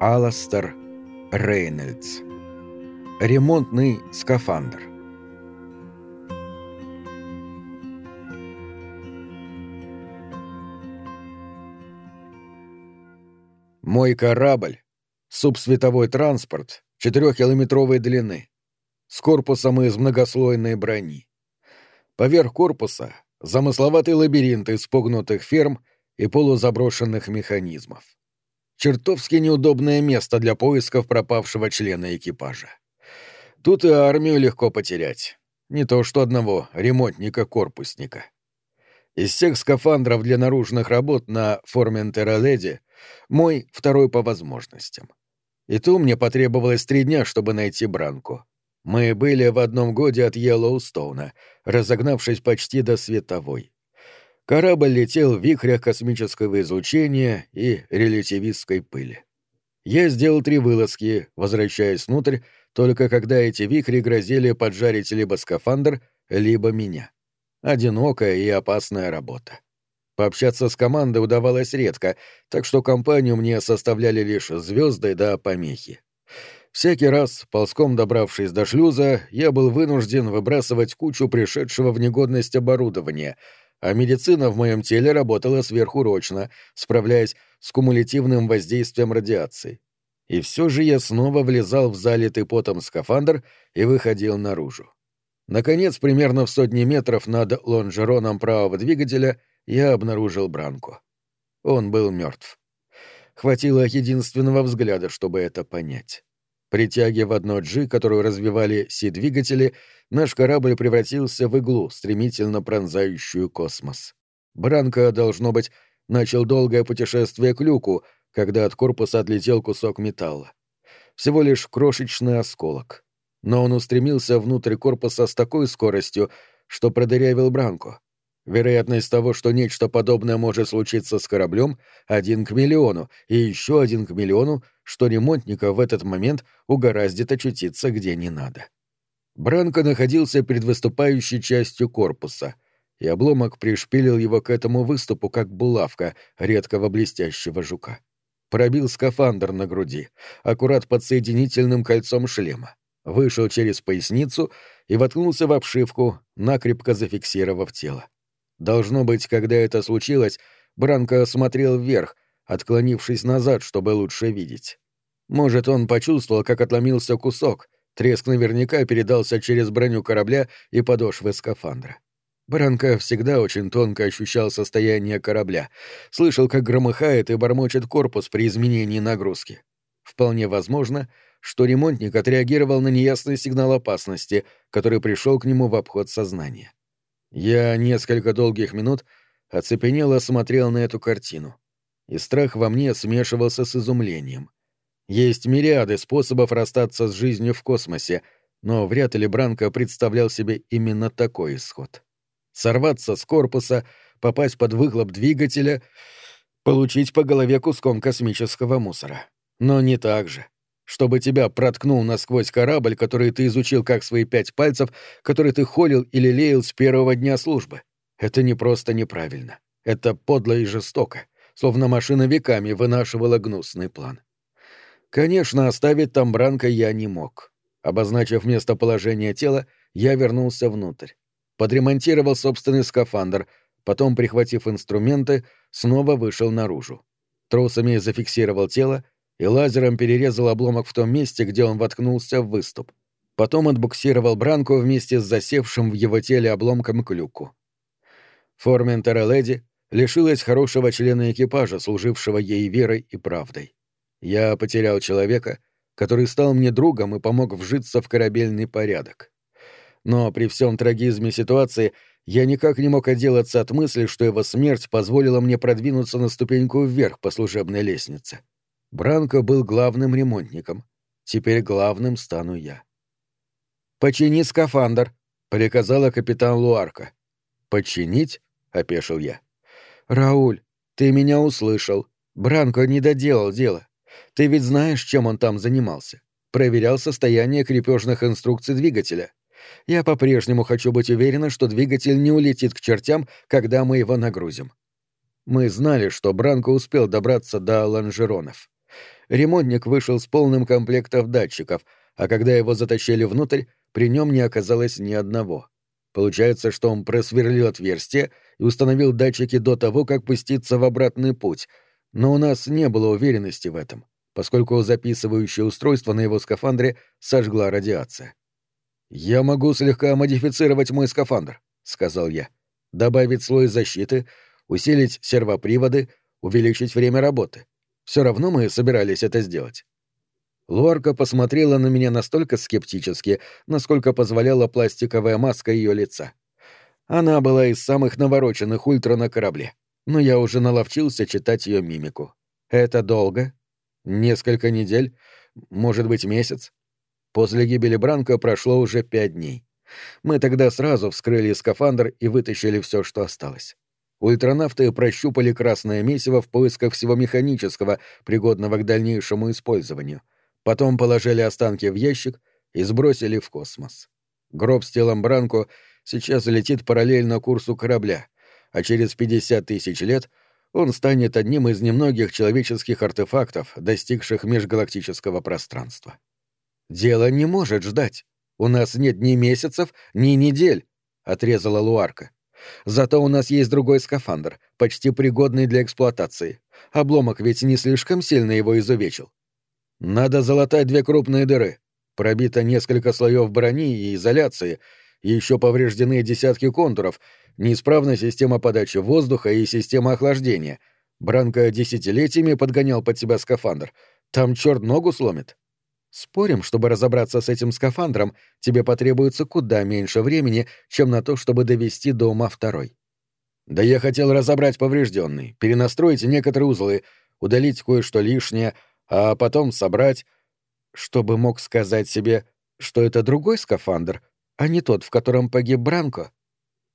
Аластер Рейнольдс. Ремонтный скафандр. Мой корабль — субсветовой транспорт четырехкилометровой длины, с корпусом из многослойной брони. Поверх корпуса — замысловатый лабиринт из погнутых ферм и полузаброшенных механизмов. Чертовски неудобное место для поисков пропавшего члена экипажа. Тут и армию легко потерять. Не то что одного ремонтника-корпусника. Из всех скафандров для наружных работ на Форментеро-Леди мой второй по возможностям. И то мне потребовалось три дня, чтобы найти Бранку. Мы были в одном годе от Йеллоустоуна, разогнавшись почти до световой. Корабль летел в вихрях космического излучения и релятивистской пыли. Я сделал три вылазки, возвращаясь внутрь, только когда эти вихри грозили поджарить либо скафандр, либо меня. Одинокая и опасная работа. Пообщаться с командой удавалось редко, так что компанию мне составляли лишь звезды да помехи. Всякий раз, ползком добравшись до шлюза, я был вынужден выбрасывать кучу пришедшего в негодность оборудования, а медицина в моем теле работала сверхурочно, справляясь с кумулятивным воздействием радиации. И все же я снова влезал в залитый потом скафандр и выходил наружу. Наконец, примерно в сотни метров над лонжероном правого двигателя я обнаружил Бранку. Он был мертв. Хватило единственного взгляда, чтобы это понять. При тяге в одно G, которую развивали Си-двигатели, наш корабль превратился в иглу, стремительно пронзающую космос. Бранко, должно быть, начал долгое путешествие к люку, когда от корпуса отлетел кусок металла. Всего лишь крошечный осколок. Но он устремился внутрь корпуса с такой скоростью, что продырявил Бранко. Вероятность того, что нечто подобное может случиться с кораблем, один к миллиону, и еще один к миллиону, что ремонтника в этот момент угораздит очутиться где не надо. Бранко находился перед выступающей частью корпуса, и обломок пришпилил его к этому выступу, как булавка редкого блестящего жука. Пробил скафандр на груди, аккурат под соединительным кольцом шлема, вышел через поясницу и воткнулся в обшивку, накрепко зафиксировав тело. Должно быть, когда это случилось, Бранко смотрел вверх, отклонившись назад, чтобы лучше видеть. Может, он почувствовал, как отломился кусок, треск наверняка передался через броню корабля и подошвы скафандра. Бранко всегда очень тонко ощущал состояние корабля, слышал, как громыхает и бормочет корпус при изменении нагрузки. Вполне возможно, что ремонтник отреагировал на неясный сигнал опасности, который пришел к нему в обход сознания. Я несколько долгих минут оцепенело смотрел на эту картину, и страх во мне смешивался с изумлением. Есть мириады способов расстаться с жизнью в космосе, но вряд ли Бранко представлял себе именно такой исход. Сорваться с корпуса, попасть под выхлоп двигателя, получить по голове куском космического мусора. Но не так же чтобы тебя проткнул насквозь корабль, который ты изучил как свои пять пальцев, который ты холил или леял с первого дня службы. Это не просто неправильно. Это подло и жестоко, словно машина веками вынашивала гнусный план. Конечно, оставить там Бранка я не мог. Обозначив местоположение тела, я вернулся внутрь. Подремонтировал собственный скафандр, потом, прихватив инструменты, снова вышел наружу. Тросами зафиксировал тело и лазером перерезал обломок в том месте, где он воткнулся в выступ. Потом отбуксировал Бранку вместе с засевшим в его теле обломком к люку. Форментера Леди лишилась хорошего члена экипажа, служившего ей верой и правдой. Я потерял человека, который стал мне другом и помог вжиться в корабельный порядок. Но при всем трагизме ситуации я никак не мог отделаться от мысли, что его смерть позволила мне продвинуться на ступеньку вверх по служебной лестнице. Бранко был главным ремонтником. Теперь главным стану я. «Почини скафандр», — приказала капитан Луарка. «Починить?» — опешил я. «Рауль, ты меня услышал. Бранко не доделал дело. Ты ведь знаешь, чем он там занимался. Проверял состояние крепежных инструкций двигателя. Я по-прежнему хочу быть уверена, что двигатель не улетит к чертям, когда мы его нагрузим». Мы знали, что Бранко успел добраться до лонжеронов. Ремонтник вышел с полным комплектом датчиков, а когда его затащили внутрь, при нем не оказалось ни одного. Получается, что он просверлил отверстие и установил датчики до того, как пуститься в обратный путь, но у нас не было уверенности в этом, поскольку записывающее устройство на его скафандре сожгла радиация. «Я могу слегка модифицировать мой скафандр», — сказал я. «Добавить слой защиты, усилить сервоприводы, увеличить время работы. Все равно мы собирались это сделать». Луарка посмотрела на меня настолько скептически, насколько позволяла пластиковая маска ее лица. Она была из самых навороченных ультра на корабле, но я уже наловчился читать ее мимику. «Это долго?» «Несколько недель? Может быть, месяц?» После гибели Бранко прошло уже пять дней. Мы тогда сразу вскрыли скафандр и вытащили все, что осталось. Ультранавты прощупали красное месиво в поисках всего механического, пригодного к дальнейшему использованию — Потом положили останки в ящик и сбросили в космос. Гроб с телом Бранко сейчас летит параллельно курсу корабля, а через 50 тысяч лет он станет одним из немногих человеческих артефактов, достигших межгалактического пространства. «Дело не может ждать. У нас нет ни месяцев, ни недель», — отрезала Луарка. «Зато у нас есть другой скафандр, почти пригодный для эксплуатации. Обломок ведь не слишком сильно его изувечил. Надо залатать две крупные дыры. Пробито несколько слоев брони и изоляции, еще повреждены десятки контуров, неисправна система подачи воздуха и система охлаждения. Бранко десятилетиями подгонял под себя скафандр. Там черт ногу сломит. Спорим, чтобы разобраться с этим скафандром, тебе потребуется куда меньше времени, чем на то, чтобы довести до ума второй. Да я хотел разобрать поврежденный, перенастроить некоторые узлы, удалить кое-что лишнее — а потом собрать, чтобы мог сказать себе, что это другой скафандр, а не тот, в котором погиб Бранко.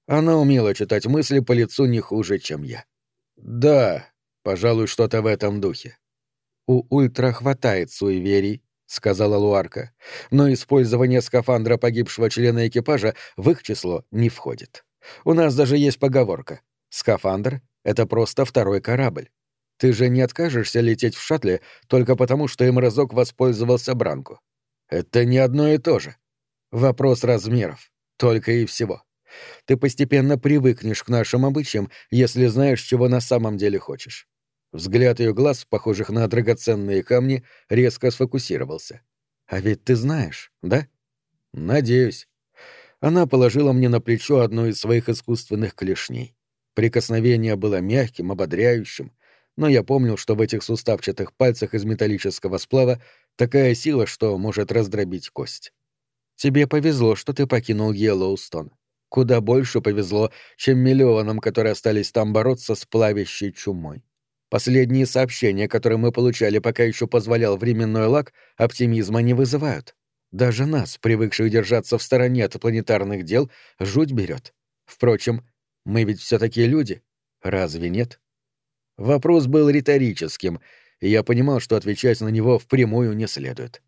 Она умела читать мысли по лицу не хуже, чем я. Да, пожалуй, что-то в этом духе. У Ультра хватает суеверий, сказала Луарка, но использование скафандра погибшего члена экипажа в их число не входит. У нас даже есть поговорка. Скафандр — это просто второй корабль. Ты же не откажешься лететь в шаттле только потому, что им разок воспользовался Бранку. Это не одно и то же. Вопрос размеров. Только и всего. Ты постепенно привыкнешь к нашим обычаям, если знаешь, чего на самом деле хочешь. Взгляд ее глаз, похожих на драгоценные камни, резко сфокусировался. А ведь ты знаешь, да? Надеюсь. Она положила мне на плечо одну из своих искусственных клешней. Прикосновение было мягким, ободряющим, но я помнил, что в этих суставчатых пальцах из металлического сплава такая сила, что может раздробить кость. Тебе повезло, что ты покинул Йеллоустон. Куда больше повезло, чем миллионам, которые остались там бороться с плавящей чумой. Последние сообщения, которые мы получали, пока еще позволял временной лак, оптимизма не вызывают. Даже нас, привыкших держаться в стороне от планетарных дел, жуть берет. Впрочем, мы ведь все-таки люди. Разве нет? Вопрос был риторическим, и я понимал, что отвечать на него впрямую не следует.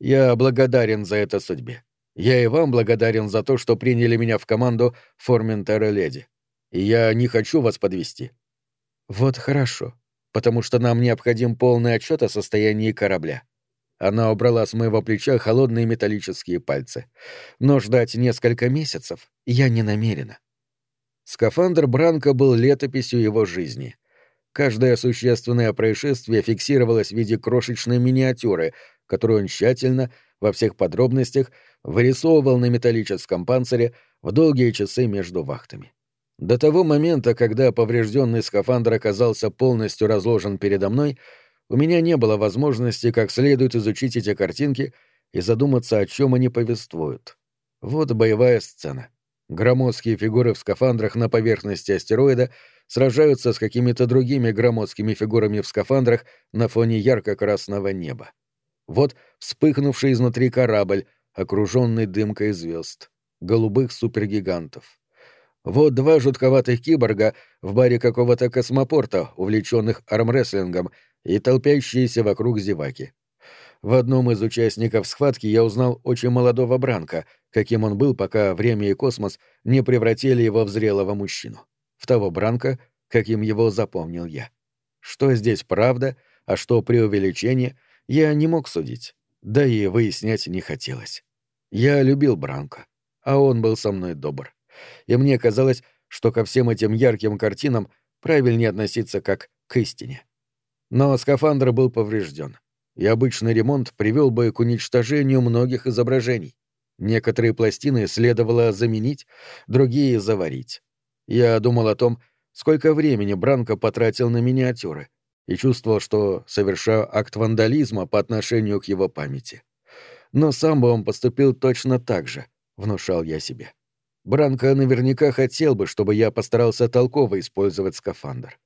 Я благодарен за это судьбе. Я и вам благодарен за то, что приняли меня в команду Форментера Леди. И я не хочу вас подвести. Вот хорошо, потому что нам необходим полный отчет о состоянии корабля. Она убрала с моего плеча холодные металлические пальцы. Но ждать несколько месяцев я не намерена. Скафандр Бранка был летописью его жизни — Каждое существенное происшествие фиксировалось в виде крошечной миниатюры, которую он тщательно, во всех подробностях, вырисовывал на металлическом панцире в долгие часы между вахтами. До того момента, когда поврежденный скафандр оказался полностью разложен передо мной, у меня не было возможности как следует изучить эти картинки и задуматься, о чем они повествуют. Вот боевая сцена. Громоздкие фигуры в скафандрах на поверхности астероида — сражаются с какими-то другими громоздкими фигурами в скафандрах на фоне ярко-красного неба. Вот вспыхнувший изнутри корабль, окруженный дымкой звезд, голубых супергигантов. Вот два жутковатых киборга в баре какого-то космопорта, увлеченных армрестлингом, и толпящиеся вокруг зеваки. В одном из участников схватки я узнал очень молодого Бранка, каким он был, пока время и космос не превратили его в зрелого мужчину в того Бранка, каким его запомнил я. Что здесь правда, а что преувеличение, я не мог судить, да и выяснять не хотелось. Я любил Бранко, а он был со мной добр. И мне казалось, что ко всем этим ярким картинам правильнее относиться как к истине. Но скафандр был поврежден, и обычный ремонт привел бы к уничтожению многих изображений. Некоторые пластины следовало заменить, другие — заварить. Я думал о том, сколько времени Бранко потратил на миниатюры, и чувствовал, что совершаю акт вандализма по отношению к его памяти. Но сам бы он поступил точно так же, внушал я себе. Бранко наверняка хотел бы, чтобы я постарался толково использовать скафандр.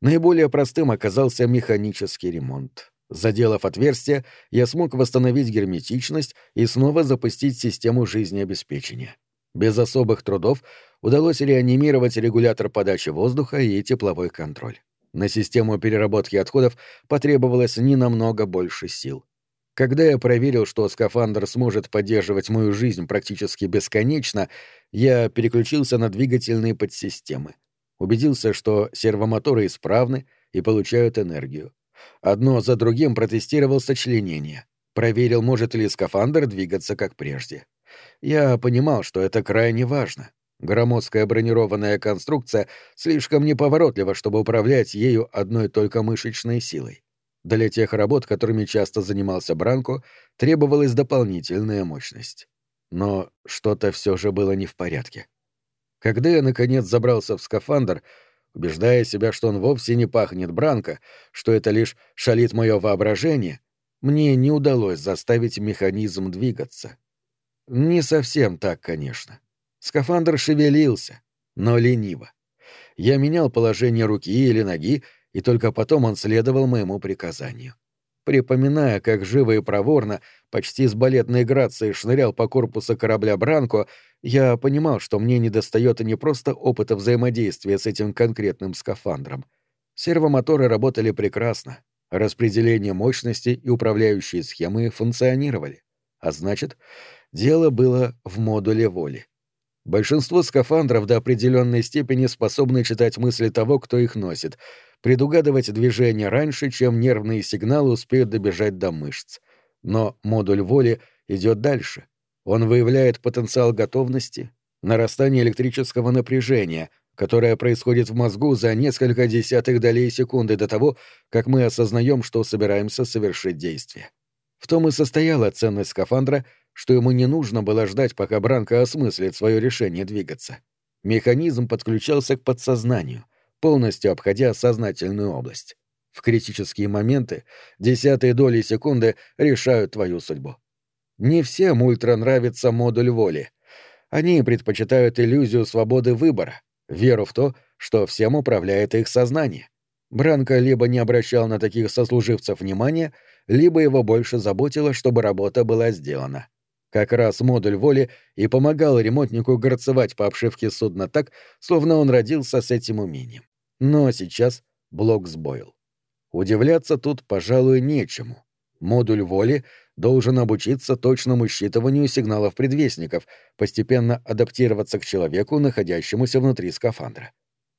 Наиболее простым оказался механический ремонт. Заделав отверстие, я смог восстановить герметичность и снова запустить систему жизнеобеспечения. Без особых трудов удалось реанимировать регулятор подачи воздуха и тепловой контроль. На систему переработки отходов потребовалось не намного больше сил. Когда я проверил, что скафандр сможет поддерживать мою жизнь практически бесконечно, я переключился на двигательные подсистемы. Убедился, что сервомоторы исправны и получают энергию. Одно за другим протестировал сочленение. Проверил, может ли скафандр двигаться как прежде. Я понимал, что это крайне важно. Громоздкая бронированная конструкция слишком неповоротлива, чтобы управлять ею одной только мышечной силой. Для тех работ, которыми часто занимался Бранко, требовалась дополнительная мощность. Но что-то все же было не в порядке. Когда я, наконец, забрался в скафандр, убеждая себя, что он вовсе не пахнет Бранко, что это лишь шалит мое воображение, мне не удалось заставить механизм двигаться. Не совсем так, конечно. Скафандр шевелился, но лениво. Я менял положение руки или ноги, и только потом он следовал моему приказанию. Припоминая, как живо и проворно, почти с балетной грацией шнырял по корпусу корабля Бранко, я понимал, что мне недостает не просто опыта взаимодействия с этим конкретным скафандром. Сервомоторы работали прекрасно, распределение мощности и управляющие схемы функционировали. А значит, дело было в модуле воли. Большинство скафандров до определенной степени способны читать мысли того, кто их носит, предугадывать движения раньше, чем нервные сигналы успеют добежать до мышц. Но модуль воли идет дальше. Он выявляет потенциал готовности, нарастание электрического напряжения, которое происходит в мозгу за несколько десятых долей секунды до того, как мы осознаем, что собираемся совершить действие. В том и состояла ценность скафандра, что ему не нужно было ждать, пока Бранко осмыслит свое решение двигаться. Механизм подключался к подсознанию, полностью обходя сознательную область. В критические моменты десятые доли секунды решают твою судьбу. Не всем ультра нравится модуль воли. Они предпочитают иллюзию свободы выбора, веру в то, что всем управляет их сознание. Бранко либо не обращал на таких сослуживцев внимания, либо его больше заботило, чтобы работа была сделана. Как раз модуль воли и помогал ремонтнику горцевать по обшивке судна так, словно он родился с этим умением. Но сейчас блок сбоил. Удивляться тут, пожалуй, нечему. Модуль воли должен обучиться точному считыванию сигналов предвестников, постепенно адаптироваться к человеку, находящемуся внутри скафандра.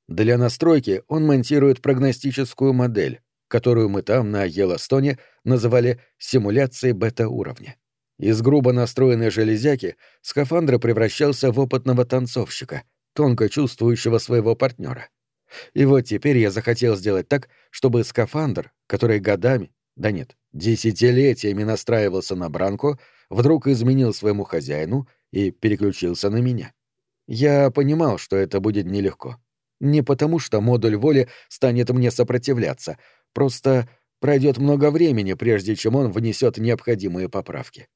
Для настройки он монтирует прогностическую модель, которую мы там, на Йеллостоне, называли симуляцией бета-уровня. Из грубо настроенной железяки скафандр превращался в опытного танцовщика, тонко чувствующего своего партнера. И вот теперь я захотел сделать так, чтобы скафандр, который годами, да нет, десятилетиями настраивался на Бранко, вдруг изменил своему хозяину и переключился на меня. Я понимал, что это будет нелегко. Не потому, что модуль воли станет мне сопротивляться, просто пройдет много времени, прежде чем он внесет необходимые поправки.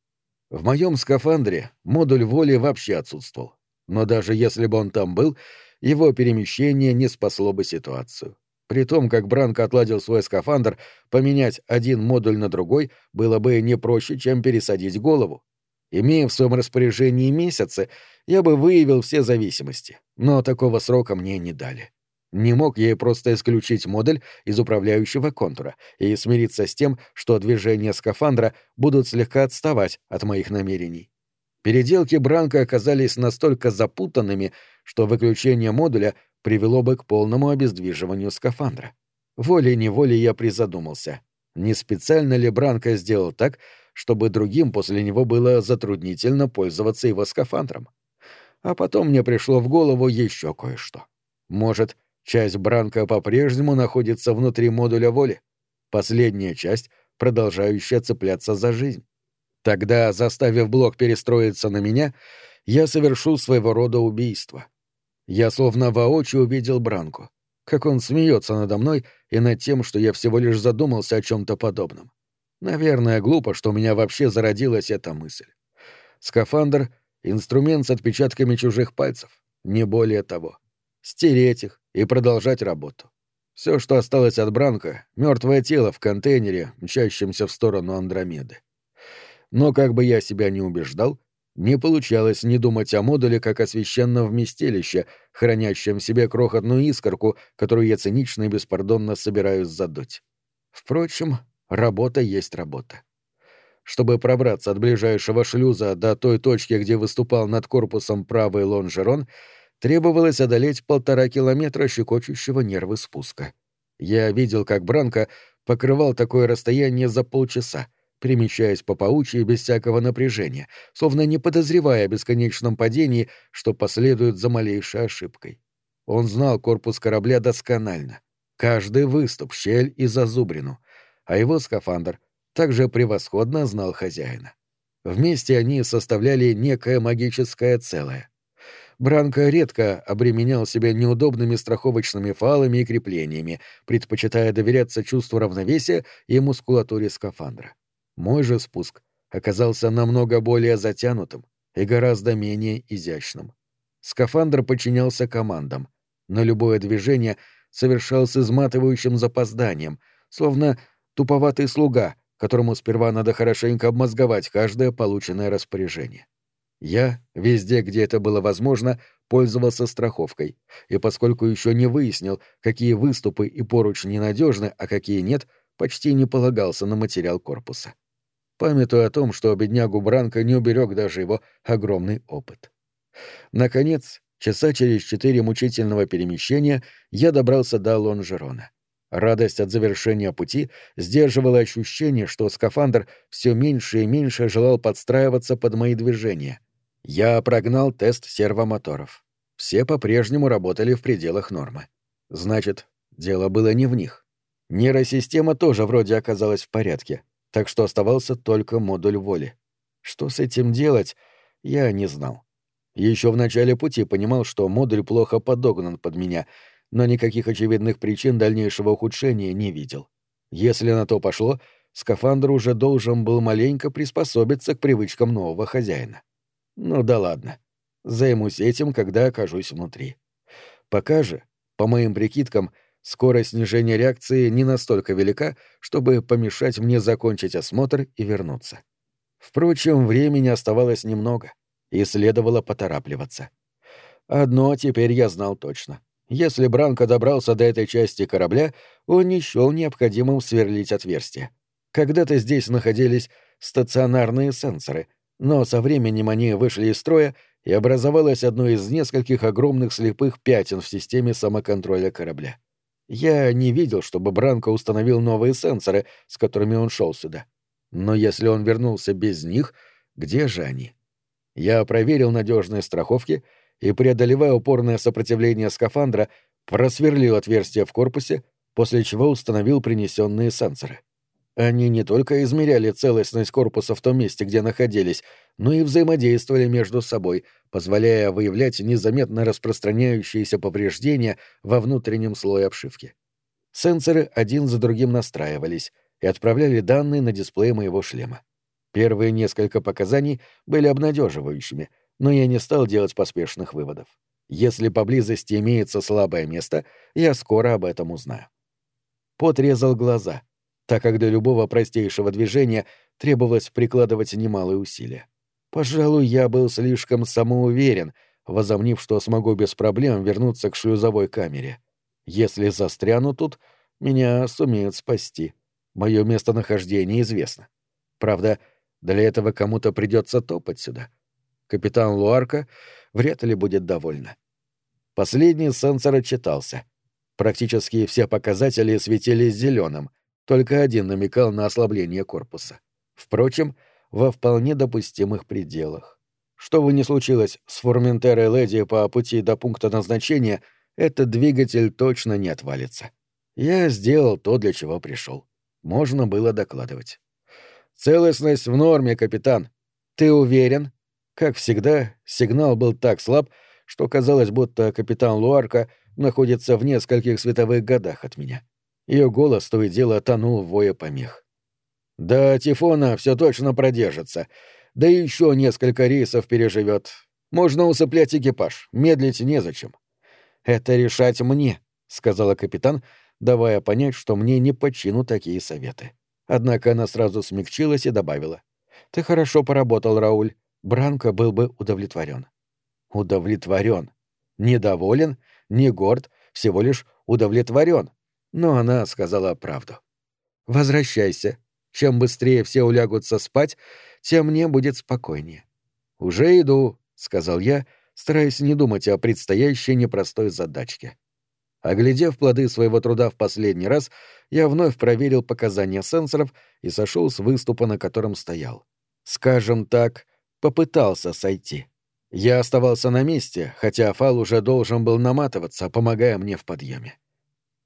В моем скафандре модуль воли вообще отсутствовал. Но даже если бы он там был, его перемещение не спасло бы ситуацию. При том, как Бранко отладил свой скафандр, поменять один модуль на другой было бы не проще, чем пересадить голову. Имея в своем распоряжении месяцы, я бы выявил все зависимости, но такого срока мне не дали. Не мог я просто исключить модуль из управляющего контура и смириться с тем, что движения скафандра будут слегка отставать от моих намерений. Переделки Бранка оказались настолько запутанными, что выключение модуля привело бы к полному обездвиживанию скафандра. Волей-неволей я призадумался, не специально ли Бранко сделал так, чтобы другим после него было затруднительно пользоваться его скафандром. А потом мне пришло в голову еще кое-что. Может, часть Бранка по-прежнему находится внутри модуля воли? Последняя часть, продолжающая цепляться за жизнь. Тогда, заставив блок перестроиться на меня, я совершу своего рода убийство. Я словно воочию увидел Бранку, как он смеется надо мной и над тем, что я всего лишь задумался о чем-то подобном. Наверное, глупо, что у меня вообще зародилась эта мысль. Скафандр — инструмент с отпечатками чужих пальцев, не более того. Стереть их и продолжать работу. Все, что осталось от Бранка — мертвое тело в контейнере, мчащемся в сторону Андромеды. Но как бы я себя не убеждал, не получалось не думать о модуле как о священном вместилище, хранящем в себе крохотную искорку, которую я цинично и беспардонно собираюсь задуть. Впрочем, Работа есть работа. Чтобы пробраться от ближайшего шлюза до той точки, где выступал над корпусом правый лонжерон, требовалось одолеть полтора километра щекочущего нервы спуска. Я видел, как Бранко покрывал такое расстояние за полчаса, перемещаясь по паучьи без всякого напряжения, словно не подозревая о бесконечном падении, что последует за малейшей ошибкой. Он знал корпус корабля досконально. Каждый выступ, щель и зазубрину — а его скафандр также превосходно знал хозяина. Вместе они составляли некое магическое целое. Бранко редко обременял себя неудобными страховочными фалами и креплениями, предпочитая доверяться чувству равновесия и мускулатуре скафандра. Мой же спуск оказался намного более затянутым и гораздо менее изящным. Скафандр подчинялся командам, но любое движение совершал с изматывающим запозданием, словно туповатый слуга, которому сперва надо хорошенько обмозговать каждое полученное распоряжение. Я, везде, где это было возможно, пользовался страховкой, и поскольку еще не выяснил, какие выступы и поручни надежны, а какие нет, почти не полагался на материал корпуса. Памятуя о том, что беднягу Бранко не уберег даже его огромный опыт. Наконец, часа через четыре мучительного перемещения я добрался до Лонжерона. Радость от завершения пути сдерживала ощущение, что скафандр все меньше и меньше желал подстраиваться под мои движения. Я прогнал тест сервомоторов. Все по-прежнему работали в пределах нормы. Значит, дело было не в них. Нейросистема тоже вроде оказалась в порядке, так что оставался только модуль воли. Что с этим делать, я не знал. Еще в начале пути понимал, что модуль плохо подогнан под меня — но никаких очевидных причин дальнейшего ухудшения не видел. Если на то пошло, скафандр уже должен был маленько приспособиться к привычкам нового хозяина. Ну да ладно. Займусь этим, когда окажусь внутри. Пока же, по моим прикидкам, скорость снижения реакции не настолько велика, чтобы помешать мне закончить осмотр и вернуться. Впрочем, времени оставалось немного, и следовало поторапливаться. Одно теперь я знал точно. Если Бранко добрался до этой части корабля, он не счел необходимым сверлить отверстие. Когда-то здесь находились стационарные сенсоры, но со временем они вышли из строя, и образовалось одно из нескольких огромных слепых пятен в системе самоконтроля корабля. Я не видел, чтобы Бранко установил новые сенсоры, с которыми он шел сюда. Но если он вернулся без них, где же они? Я проверил надежные страховки — и, преодолевая упорное сопротивление скафандра, просверлил отверстие в корпусе, после чего установил принесенные сенсоры. Они не только измеряли целостность корпуса в том месте, где находились, но и взаимодействовали между собой, позволяя выявлять незаметно распространяющиеся повреждения во внутреннем слое обшивки. Сенсоры один за другим настраивались и отправляли данные на дисплей моего шлема. Первые несколько показаний были обнадеживающими — но я не стал делать поспешных выводов. Если поблизости имеется слабое место, я скоро об этом узнаю. Пот резал глаза, так как для любого простейшего движения требовалось прикладывать немалые усилия. Пожалуй, я был слишком самоуверен, возомнив, что смогу без проблем вернуться к шлюзовой камере. Если застряну тут, меня сумеют спасти. Мое местонахождение известно. Правда, для этого кому-то придется топать сюда — Капитан Луарка вряд ли будет довольна. Последний сенсор отчитался. Практически все показатели светились зеленым, только один намекал на ослабление корпуса. Впрочем, во вполне допустимых пределах. Что бы ни случилось с Форментерой Леди по пути до пункта назначения, этот двигатель точно не отвалится. Я сделал то, для чего пришел. Можно было докладывать. «Целостность в норме, капитан. Ты уверен?» Как всегда, сигнал был так слаб, что казалось, будто капитан Луарка находится в нескольких световых годах от меня. Ее голос то и дело тонул в вое помех. «До Тифона все точно продержится. Да и еще несколько рейсов переживет. Можно усыплять экипаж, медлить незачем». «Это решать мне», — сказала капитан, давая понять, что мне не почину такие советы. Однако она сразу смягчилась и добавила. «Ты хорошо поработал, Рауль. Бранко был бы удовлетворен». «Удовлетворен. Недоволен, не горд, всего лишь удовлетворен. Но она сказала правду. «Возвращайся. Чем быстрее все улягутся спать, тем мне будет спокойнее». «Уже иду», — сказал я, стараясь не думать о предстоящей непростой задачке. Оглядев плоды своего труда в последний раз, я вновь проверил показания сенсоров и сошел с выступа, на котором стоял. Скажем так, попытался сойти. Я оставался на месте, хотя Фал уже должен был наматываться, помогая мне в подъеме.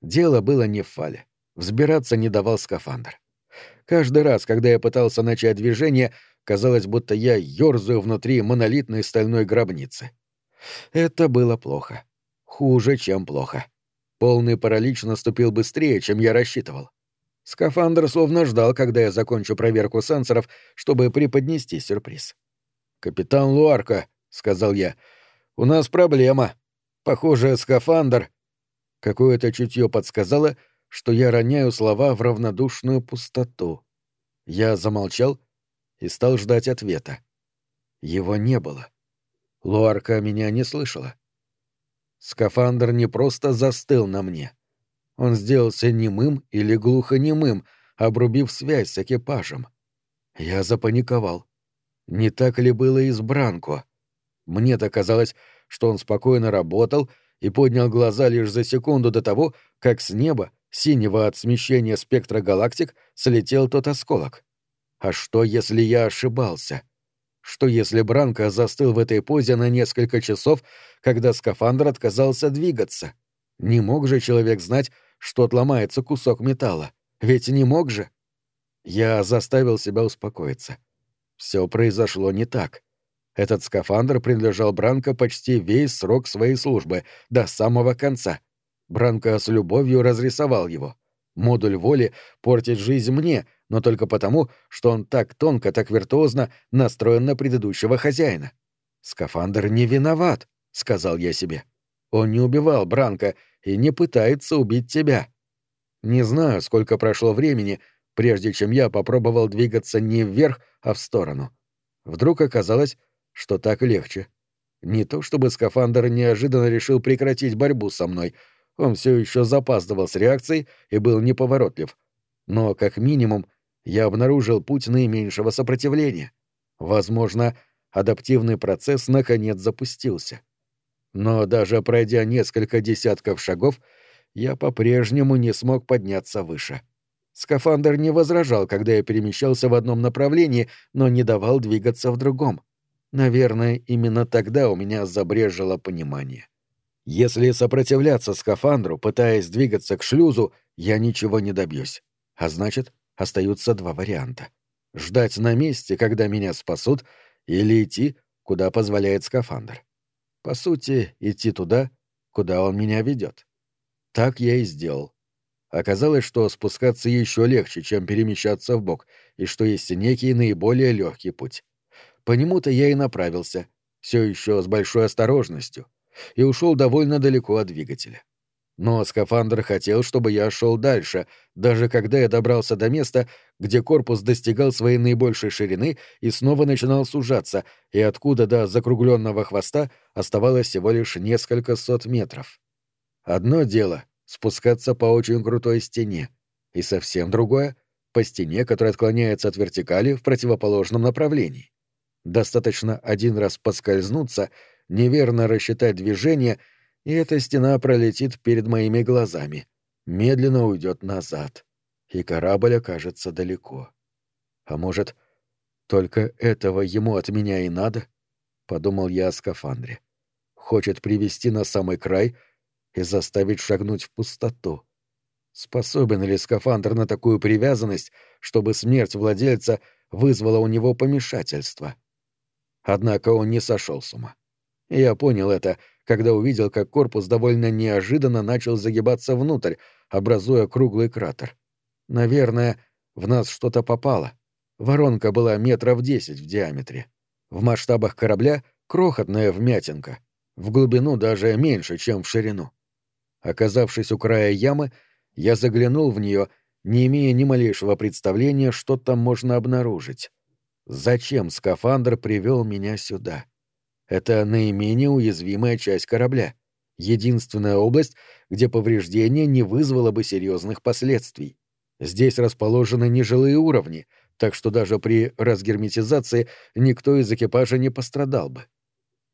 Дело было не в Фале. Взбираться не давал скафандр. Каждый раз, когда я пытался начать движение, казалось, будто я ёрзаю внутри монолитной стальной гробницы. Это было плохо. Хуже, чем плохо. Полный паралич наступил быстрее, чем я рассчитывал. Скафандр словно ждал, когда я закончу проверку сенсоров, чтобы преподнести сюрприз. «Капитан Луарка», сказал я. «У нас проблема. Похоже, скафандр...» Какое-то чутье подсказало, что я роняю слова в равнодушную пустоту. Я замолчал и стал ждать ответа. Его не было. Луарка меня не слышала. Скафандр не просто застыл на мне. Он сделался немым или глухонемым, обрубив связь с экипажем. Я запаниковал. Не так ли было и с Бранко? Мне-то казалось, что он спокойно работал и поднял глаза лишь за секунду до того, как с неба, синего от смещения спектра галактик, слетел тот осколок. А что, если я ошибался? Что, если Бранко застыл в этой позе на несколько часов, когда скафандр отказался двигаться? Не мог же человек знать, что отломается кусок металла? Ведь не мог же? Я заставил себя успокоиться. Все произошло не так. Этот скафандр принадлежал Бранко почти весь срок своей службы, до самого конца. Бранко с любовью разрисовал его. Модуль воли портит жизнь мне, но только потому, что он так тонко, так виртуозно настроен на предыдущего хозяина. «Скафандр не виноват», — сказал я себе. «Он не убивал Бранко и не пытается убить тебя». Не знаю, сколько прошло времени, прежде чем я попробовал двигаться не вверх, а в сторону. Вдруг оказалось, что так легче. Не то чтобы скафандр неожиданно решил прекратить борьбу со мной, он все еще запаздывал с реакцией и был неповоротлив. Но, как минимум, я обнаружил путь наименьшего сопротивления. Возможно, адаптивный процесс наконец запустился. Но даже пройдя несколько десятков шагов, я по-прежнему не смог подняться выше. Скафандр не возражал, когда я перемещался в одном направлении, но не давал двигаться в другом. Наверное, именно тогда у меня забрежило понимание. Если сопротивляться скафандру, пытаясь двигаться к шлюзу, я ничего не добьюсь. А значит, остаются два варианта. Ждать на месте, когда меня спасут, или идти, куда позволяет скафандр. По сути, идти туда, куда он меня ведет. Так я и сделал. Оказалось, что спускаться еще легче, чем перемещаться в бок, и что есть некий наиболее легкий путь. По нему-то я и направился, все еще с большой осторожностью, и ушел довольно далеко от двигателя. Но скафандр хотел, чтобы я шел дальше, даже когда я добрался до места, где корпус достигал своей наибольшей ширины и снова начинал сужаться, и откуда до закругленного хвоста оставалось всего лишь несколько сот метров. Одно дело — спускаться по очень крутой стене, и совсем другое — по стене, которая отклоняется от вертикали в противоположном направлении. Достаточно один раз поскользнуться, неверно рассчитать движение, и эта стена пролетит перед моими глазами, медленно уйдет назад, и корабль окажется далеко. А может, только этого ему от меня и надо? Подумал я о скафандре. Хочет привести на самый край и заставить шагнуть в пустоту. Способен ли скафандр на такую привязанность, чтобы смерть владельца вызвала у него помешательство? Однако он не сошел с ума. Я понял это, когда увидел, как корпус довольно неожиданно начал загибаться внутрь, образуя круглый кратер. Наверное, в нас что-то попало. Воронка была метров десять в диаметре. В масштабах корабля крохотная вмятинка, в глубину даже меньше, чем в ширину. Оказавшись у края ямы, я заглянул в нее, не имея ни малейшего представления, что там можно обнаружить. Зачем скафандр привел меня сюда? Это наименее уязвимая часть корабля. Единственная область, где повреждение не вызвало бы серьезных последствий. Здесь расположены нежилые уровни, так что даже при разгерметизации никто из экипажа не пострадал бы.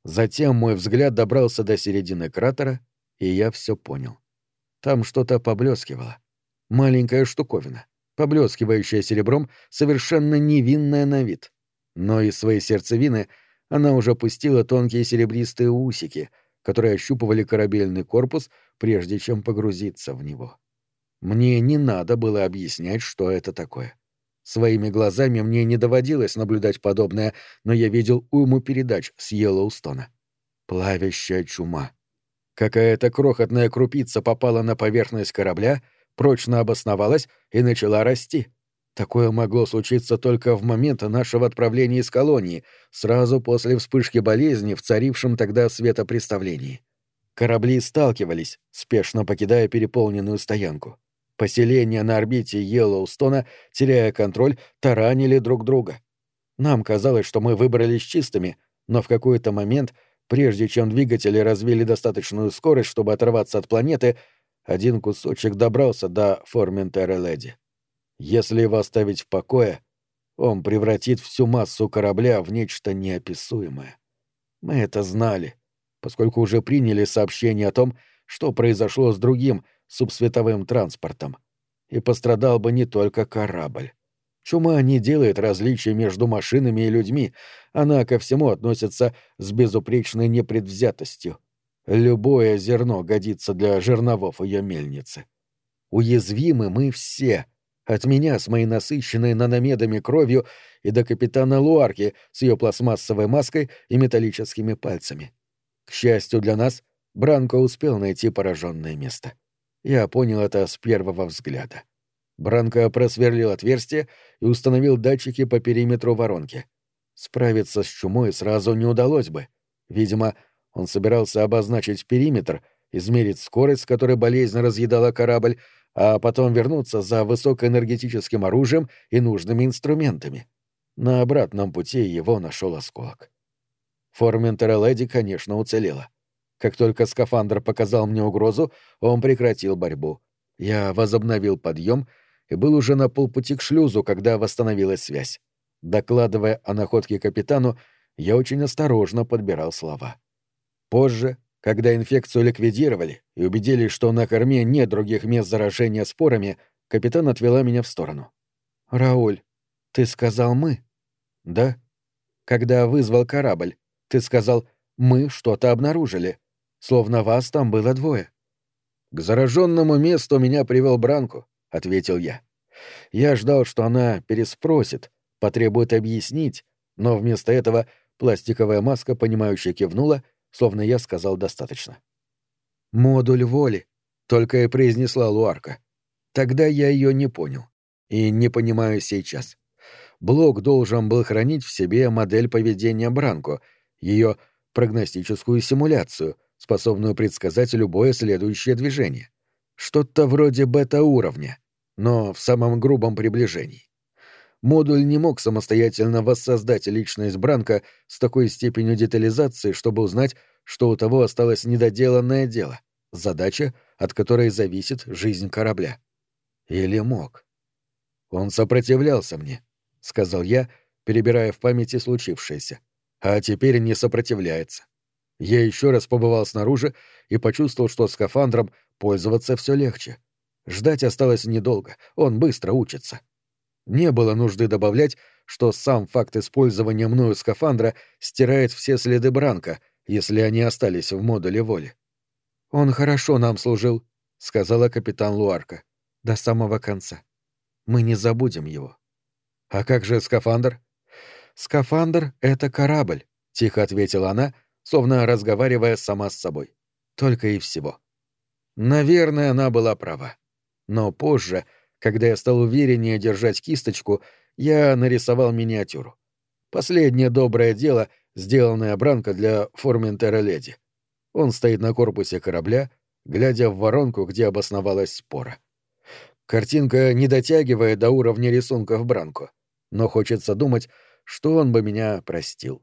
Затем мой взгляд добрался до середины кратера, и я все понял. Там что-то поблескивало. Маленькая штуковина, поблескивающая серебром, совершенно невинная на вид. Но из своей сердцевины она уже пустила тонкие серебристые усики, которые ощупывали корабельный корпус, прежде чем погрузиться в него. Мне не надо было объяснять, что это такое. Своими глазами мне не доводилось наблюдать подобное, но я видел уйму передач с Йеллоустона. Плавящая чума. Какая-то крохотная крупица попала на поверхность корабля, прочно обосновалась и начала расти. Такое могло случиться только в момент нашего отправления из колонии, сразу после вспышки болезни в царившем тогда светопреставлении. Корабли сталкивались, спешно покидая переполненную стоянку. Поселения на орбите Йеллоустона, теряя контроль, таранили друг друга. Нам казалось, что мы выбрались чистыми, но в какой-то момент, прежде чем двигатели развили достаточную скорость, чтобы оторваться от планеты, один кусочек добрался до Форментера-Леди. Если его оставить в покое, он превратит всю массу корабля в нечто неописуемое. Мы это знали, поскольку уже приняли сообщение о том, что произошло с другим — субсветовым транспортом. И пострадал бы не только корабль. Чума не делает различий между машинами и людьми, она ко всему относится с безупречной непредвзятостью. Любое зерно годится для жерновов ее мельницы. Уязвимы мы все, от меня с моей насыщенной наномедами кровью и до капитана Луарки с ее пластмассовой маской и металлическими пальцами. К счастью для нас, Бранко успел найти пораженное место. Я понял это с первого взгляда. Бранко просверлил отверстие и установил датчики по периметру воронки. Справиться с чумой сразу не удалось бы. Видимо, он собирался обозначить периметр, измерить скорость, с которой болезнь разъедала корабль, а потом вернуться за высокоэнергетическим оружием и нужными инструментами. На обратном пути его нашел осколок. Форментера Леди, конечно, уцелела. Как только скафандр показал мне угрозу, он прекратил борьбу. Я возобновил подъем и был уже на полпути к шлюзу, когда восстановилась связь. Докладывая о находке капитану, я очень осторожно подбирал слова. Позже, когда инфекцию ликвидировали и убедились, что на корме нет других мест заражения спорами, капитан отвела меня в сторону. «Рауль, ты сказал «мы»?» «Да». «Когда вызвал корабль, ты сказал «мы что-то обнаружили». Словно вас там было двое. К зараженному месту меня привел Бранку, ответил я. Я ждал, что она переспросит, потребует объяснить, но вместо этого пластиковая маска, понимающе кивнула, словно я сказал достаточно. «Модуль воли», — только и произнесла Луарка. Тогда я ее не понял. И не понимаю сейчас. Блок должен был хранить в себе модель поведения Бранко, ее прогностическую симуляцию — способную предсказать любое следующее движение. Что-то вроде бета-уровня, но в самом грубом приближении. Модуль не мог самостоятельно воссоздать личность Бранка с такой степенью детализации, чтобы узнать, что у того осталось недоделанное дело, задача, от которой зависит жизнь корабля. Или мог? Он сопротивлялся мне, — сказал я, перебирая в памяти случившееся. А теперь не сопротивляется. Я еще раз побывал снаружи и почувствовал, что скафандром пользоваться все легче. Ждать осталось недолго, он быстро учится. Не было нужды добавлять, что сам факт использования мною скафандра стирает все следы Бранка, если они остались в модуле воли. «Он хорошо нам служил», — сказала капитан Луарка, — «до самого конца. Мы не забудем его». «А как же скафандр?» «Скафандр — это корабль», — тихо ответила она, словно разговаривая сама с собой. «Только и всего». Наверное, она была права. Но позже, когда я стал увереннее держать кисточку, я нарисовал миниатюру. Последнее доброе дело, сделанное Бранко для Форментера Леди. Он стоит на корпусе корабля, глядя в воронку, где обосновалась спора. Картинка не дотягивает до уровня рисунков Бранко, но хочется думать, что он бы меня простил.